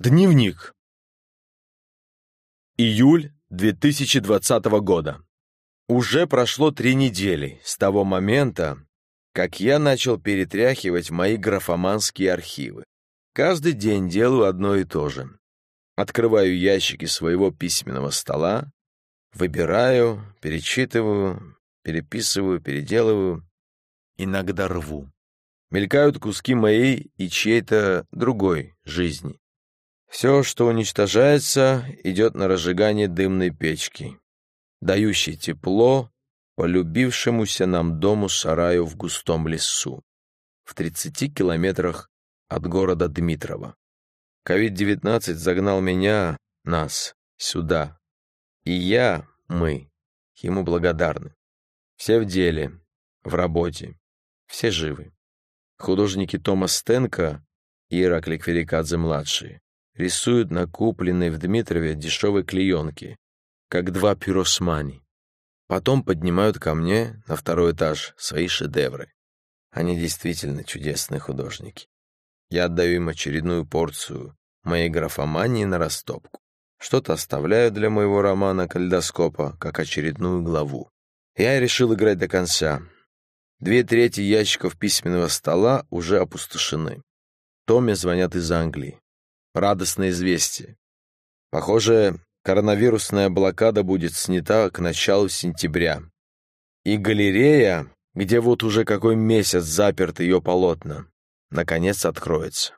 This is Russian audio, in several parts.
Дневник. Июль 2020 года. Уже прошло три недели с того момента, как я начал перетряхивать мои графоманские архивы. Каждый день делаю одно и то же. Открываю ящики своего письменного стола, выбираю, перечитываю, переписываю, переделываю, иногда рву. Мелькают куски моей и чьей-то другой жизни. Все, что уничтожается, идет на разжигание дымной печки, дающей тепло полюбившемуся нам дому-сараю в густом лесу, в 30 километрах от города Дмитрова. Ковид-19 загнал меня, нас, сюда. И я, мы, ему благодарны. Все в деле, в работе, все живы. Художники Тома Стенка и Ираклий Кверикадзе-младшие рисуют на купленной в Дмитрове дешевой клеенке, как два пиросмани. Потом поднимают ко мне на второй этаж свои шедевры. Они действительно чудесные художники. Я отдаю им очередную порцию моей графомании на растопку. Что-то оставляю для моего романа «Кальдоскопа» как очередную главу. Я решил играть до конца. Две трети ящиков письменного стола уже опустошены. Томе звонят из Англии радостное известие. Похоже, коронавирусная блокада будет снята к началу сентября. И галерея, где вот уже какой месяц заперт ее полотна, наконец откроется.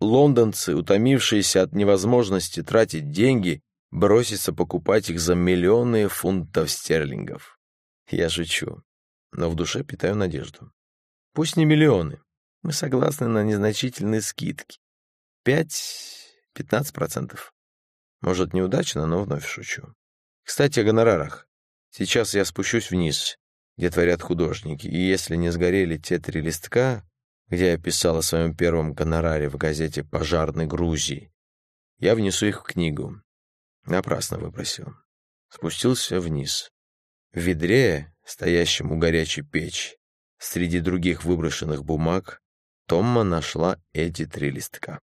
Лондонцы, утомившиеся от невозможности тратить деньги, бросятся покупать их за миллионы фунтов стерлингов. Я шучу, но в душе питаю надежду. Пусть не миллионы, мы согласны на незначительные скидки. Пять-пятнадцать процентов. Может, неудачно, но вновь шучу. Кстати, о гонорарах. Сейчас я спущусь вниз, где творят художники, и если не сгорели те три листка, где я писал о своем первом гонораре в газете «Пожарной Грузии», я внесу их в книгу. Напрасно выпросил. Спустился вниз. В ведре, стоящем у горячей печи, среди других выброшенных бумаг, Томма нашла эти три листка.